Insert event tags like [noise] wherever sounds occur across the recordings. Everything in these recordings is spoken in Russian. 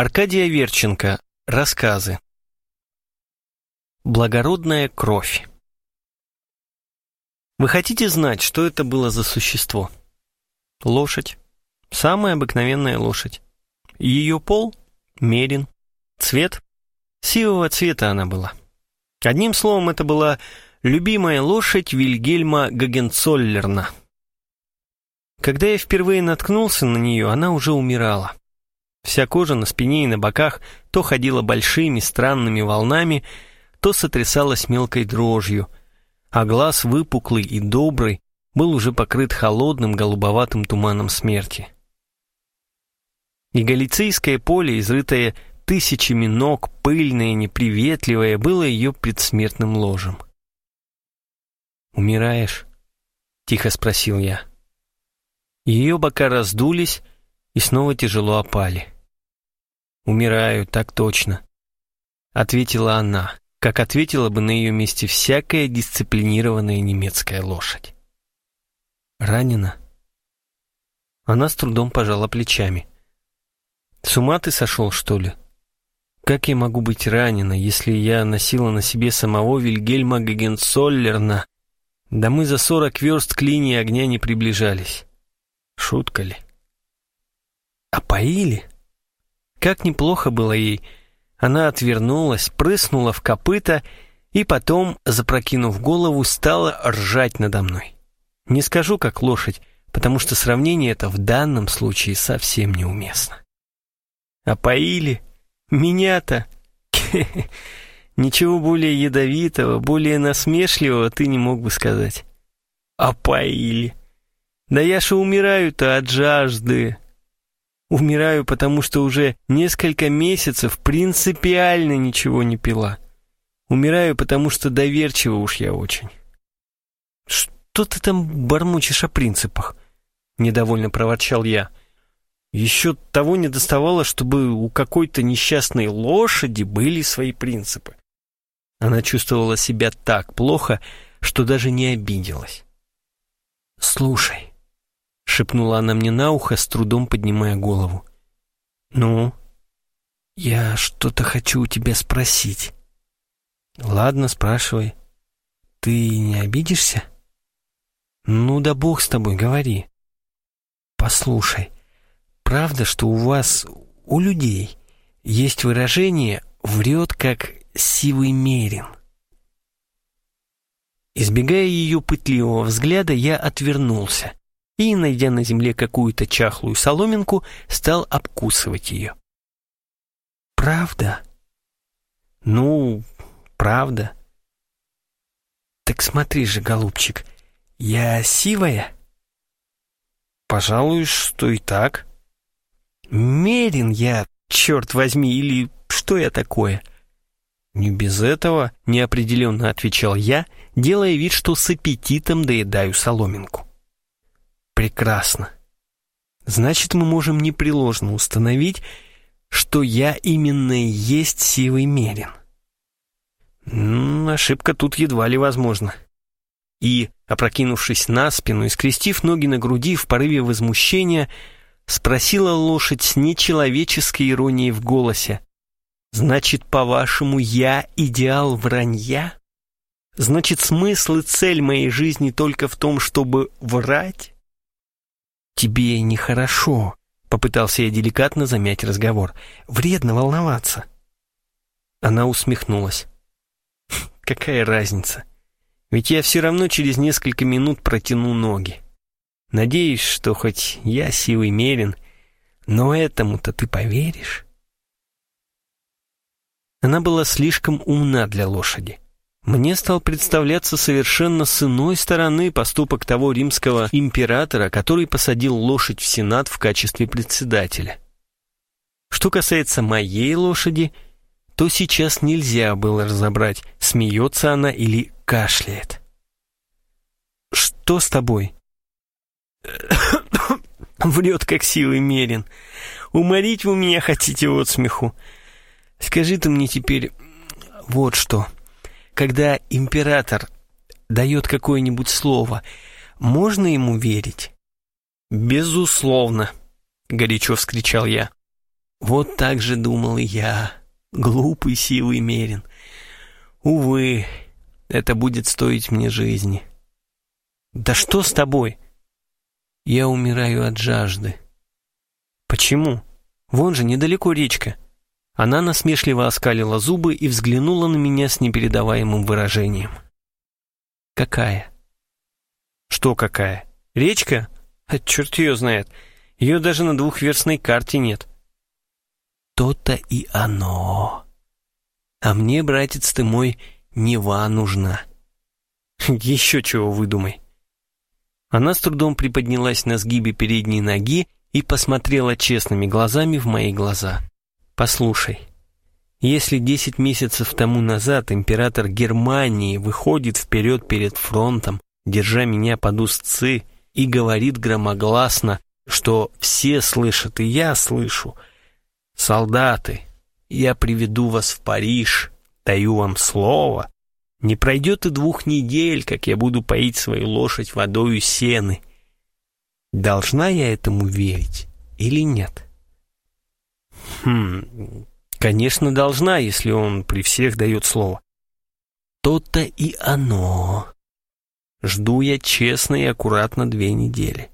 Аркадий Аверченко. Рассказы. Благородная кровь. Вы хотите знать, что это было за существо? Лошадь. Самая обыкновенная лошадь. Ее пол – мерин. Цвет – сивого цвета она была. Одним словом, это была любимая лошадь Вильгельма Гагенцоллерна. Когда я впервые наткнулся на нее, она уже умирала. Вся кожа на спине и на боках то ходила большими странными волнами, то сотрясалась мелкой дрожью, а глаз выпуклый и добрый был уже покрыт холодным голубоватым туманом смерти. И галицийское поле, изрытое тысячами ног, пыльное, неприветливое, было ее предсмертным ложем. «Умираешь?» — тихо спросил я. Ее бока раздулись и снова тяжело опали. «Умираю, так точно», — ответила она, как ответила бы на ее месте всякая дисциплинированная немецкая лошадь. «Ранена?» Она с трудом пожала плечами. «С ума ты сошел, что ли? Как я могу быть ранена, если я носила на себе самого Вильгельма Гагенцоллерна? Да мы за сорок верст к линии огня не приближались. Шутка ли?» «А поили?» Как неплохо было ей. Она отвернулась, прыснула в копыта и потом, запрокинув голову, стала ржать надо мной. Не скажу, как лошадь, потому что сравнение это в данном случае совсем неуместно. А? Меня-то? [laughs] Ничего более ядовитого, более насмешливого ты не мог бы сказать. А? Да я же умираю-то от жажды. Умираю, потому что уже несколько месяцев принципиально ничего не пила. Умираю, потому что доверчива уж я очень. Что ты там бормочешь о принципах? Недовольно проворчал я. Еще того не доставало, чтобы у какой-то несчастной лошади были свои принципы. Она чувствовала себя так плохо, что даже не обиделась. «Слушай», — шепнула она мне на ухо, с трудом поднимая голову. «Ну?» «Я что-то хочу у тебя спросить». «Ладно, спрашивай. Ты не обидишься?» «Ну да бог с тобой, говори». «Послушай, правда, что у вас, у людей, есть выражение «врет, как сивый мерин»?» Избегая ее пытливого взгляда, я отвернулся и, найдя на земле какую-то чахлую соломинку, стал обкусывать ее. «Правда?» «Ну, правда». «Так смотри же, голубчик, я сивая?» «Пожалуй, что и так». «Мерин я, черт возьми, или что я такое?» «Не без этого», — неопределенно отвечал я, делая вид, что с аппетитом доедаю соломинку. Прекрасно. Значит, мы можем непреложно установить, что я именно есть сивый мерин. М -м, ошибка тут едва ли возможна. И, опрокинувшись на спину и скрестив ноги на груди в порыве возмущения, спросила лошадь с нечеловеческой иронией в голосе. «Значит, по-вашему, я идеал вранья? Значит, смысл и цель моей жизни только в том, чтобы врать?» «Тебе нехорошо», — попытался я деликатно замять разговор. «Вредно волноваться». Она усмехнулась. «Хм, «Какая разница? Ведь я все равно через несколько минут протяну ноги. Надеюсь, что хоть я силой мерен, но этому-то ты поверишь?» Она была слишком умна для лошади мне стал представляться совершенно с иной стороны поступок того римского императора, который посадил лошадь в Сенат в качестве председателя. Что касается моей лошади, то сейчас нельзя было разобрать, смеется она или кашляет. «Что с тобой?» [coughs] Врет, как силы мерен. Уморить вы меня хотите от смеху. Скажи ты мне теперь вот что когда император дает какое-нибудь слово, можно ему верить? «Безусловно», — горячо вскричал я. Вот так же думал и я, глупый силый мерин. Увы, это будет стоить мне жизни. Да что с тобой? Я умираю от жажды. Почему? Вон же недалеко речка. Она насмешливо оскалила зубы и взглянула на меня с непередаваемым выражением. Какая? Что какая? Речка? А черт ее знает. Ее даже на двухверстной карте нет. То-то и оно. А мне, братец ты мой, Нева нужна. [laughs] Еще чего выдумай. Она с трудом приподнялась на сгибе передней ноги и посмотрела честными глазами в мои глаза. «Послушай, если десять месяцев тому назад император Германии выходит вперед перед фронтом, держа меня под узцы, и говорит громогласно, что все слышат и я слышу, «Солдаты, я приведу вас в Париж, даю вам слово, не пройдет и двух недель, как я буду поить свою лошадь водою сены. Должна я этому верить или нет? Хм, конечно, должна, если он при всех дает слово. То-то и оно. Жду я честно и аккуратно две недели.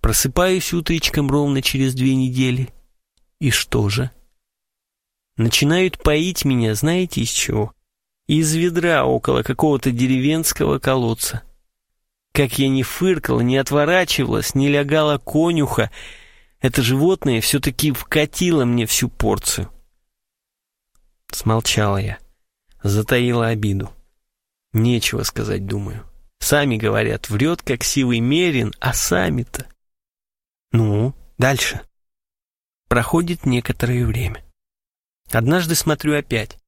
Просыпаюсь утречком ровно через две недели. И что же? Начинают поить меня, знаете из чего? Из ведра около какого-то деревенского колодца. Как я не фыркала, не отворачивалась, не лягала конюха, это животное все-таки вкатило мне всю порцию. Смолчала я, затаила обиду. Нечего сказать, думаю. Сами говорят, врет, как сивый мерин, а сами-то... Ну, дальше. Проходит некоторое время. Однажды смотрю опять.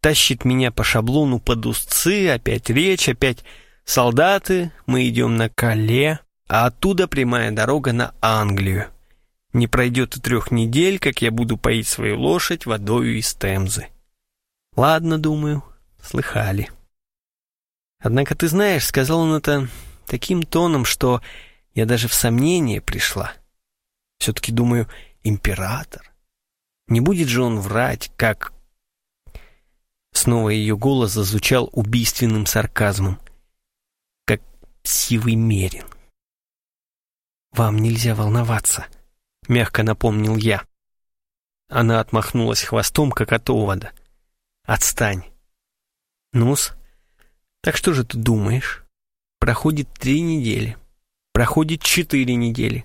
Тащит меня по шаблону под узцы, опять речь, опять солдаты, мы идем на Кале, а оттуда прямая дорога на Англию. Не пройдет и трех недель, как я буду поить свою лошадь водою из Темзы. Ладно, думаю, слыхали. Однако ты знаешь, сказал он это таким тоном, что я даже в сомнение пришла. Все-таки думаю, император. Не будет же он врать, как... Снова ее голос зазвучал убийственным сарказмом, как сивый мерин. «Вам нельзя волноваться», — мягко напомнил я. Она отмахнулась хвостом, как от овода. «Отстань». «Ну-с, так что же ты думаешь? Проходит три недели, проходит четыре недели,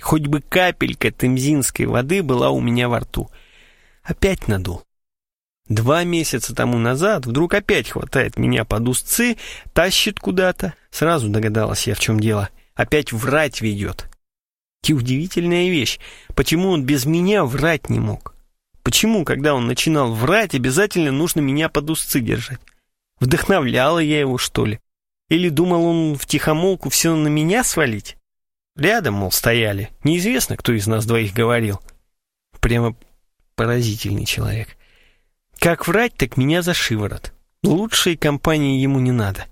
Хоть бы капелька темзинской воды была у меня во рту. Опять надул. Два месяца тому назад вдруг опять хватает меня под узцы, тащит куда-то. Сразу догадалась я, в чем дело. Опять врать ведет. И удивительная вещь, почему он без меня врать не мог? Почему, когда он начинал врать, обязательно нужно меня под узцы держать? Вдохновляла я его, что ли? Или думал он в тихомолку все на меня свалить? Рядом, мол, стояли. Неизвестно, кто из нас двоих говорил. Прямо поразительный человек. Как врать, так меня за шиворот. Лучшей компании ему не надо.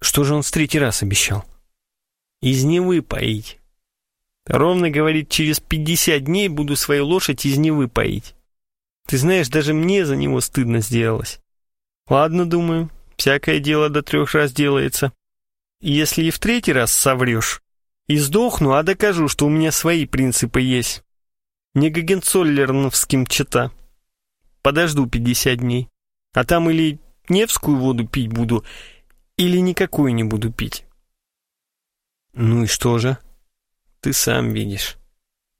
Что же он с третий раз обещал? Из Невы поить. Ровно, говорит, через пятьдесят дней буду свою лошадь из Невы поить. Ты знаешь, даже мне за него стыдно сделалось. Ладно, думаю, всякое дело до трех раз делается. Если и в третий раз соврешь, и сдохну, а докажу, что у меня свои принципы есть. Не Гагенцоллерновским чета. Подожду 50 дней. А там или Невскую воду пить буду, или никакую не буду пить. Ну и что же? Ты сам видишь.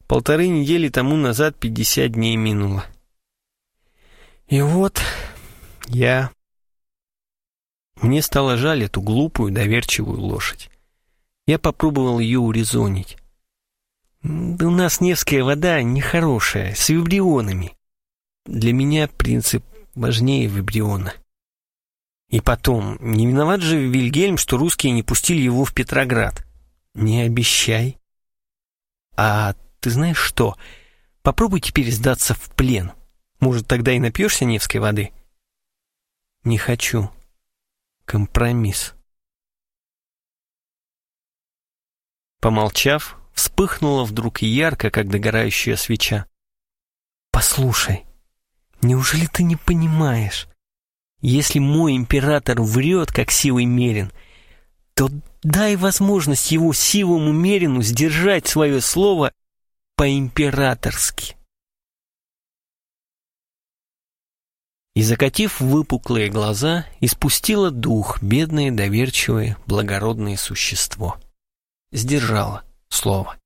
Полторы недели тому назад 50 дней минуло. И вот я... Мне стало жаль эту глупую, доверчивую лошадь. Я попробовал ее урезонить. «Да у нас Невская вода нехорошая, с вибрионами. Для меня принцип важнее вибриона. И потом, не виноват же Вильгельм, что русские не пустили его в Петроград. Не обещай. А ты знаешь что? Попробуй теперь сдаться в плен. Может, тогда и напьешься Невской воды? Не хочу. Компромисс. Помолчав, вспыхнула вдруг ярко, как догорающая свеча. Послушай, неужели ты не понимаешь? Если мой император врет, как силой мерин, то дай возможность его силому мерину сдержать свое слово по-императорски. И, закатив выпуклые глаза, испустила дух бедное, доверчивое, благородное существо. Сдержала слово.